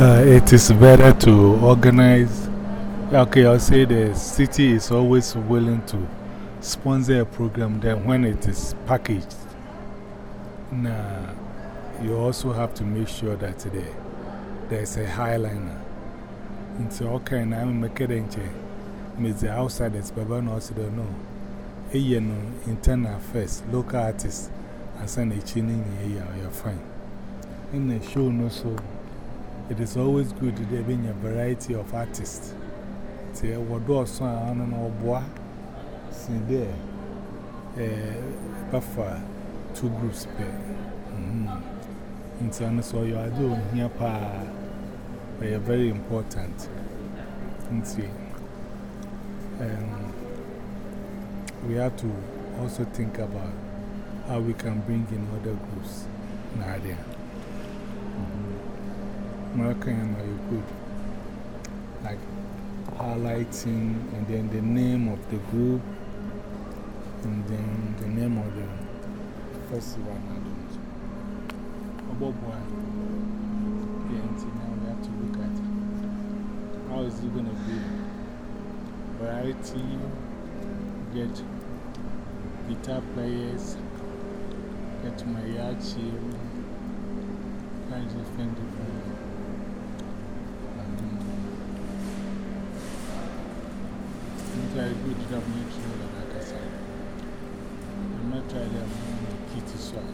Uh, it is better to organize. Okay, I'll say the city is always willing to sponsor a program than when it is packaged. Now, you also have to make sure that there, there's a highliner. And so, okay, now I'm making it. Ms. The outsiders, but I also don't know. Internal first, local artists, and send a chin in here, you're fine. In the show, no so. It is always good to there being a variety of artists. Say, what do I say? I don't know, boy. See there, buffer two groups pair. In Sana, so you are doing here, pa. They are very important. See, we have to also think about how we can bring in other groups. Nadia. American are mm-hmm. you good? Like highlighting and then the name of the group and then the name of the festival. About boy. Now we have to look at how is it going to be? Variety, get guitar players, get mariachi, kind of different different. I good job making sure that I say. I'm not trying to kitty swag.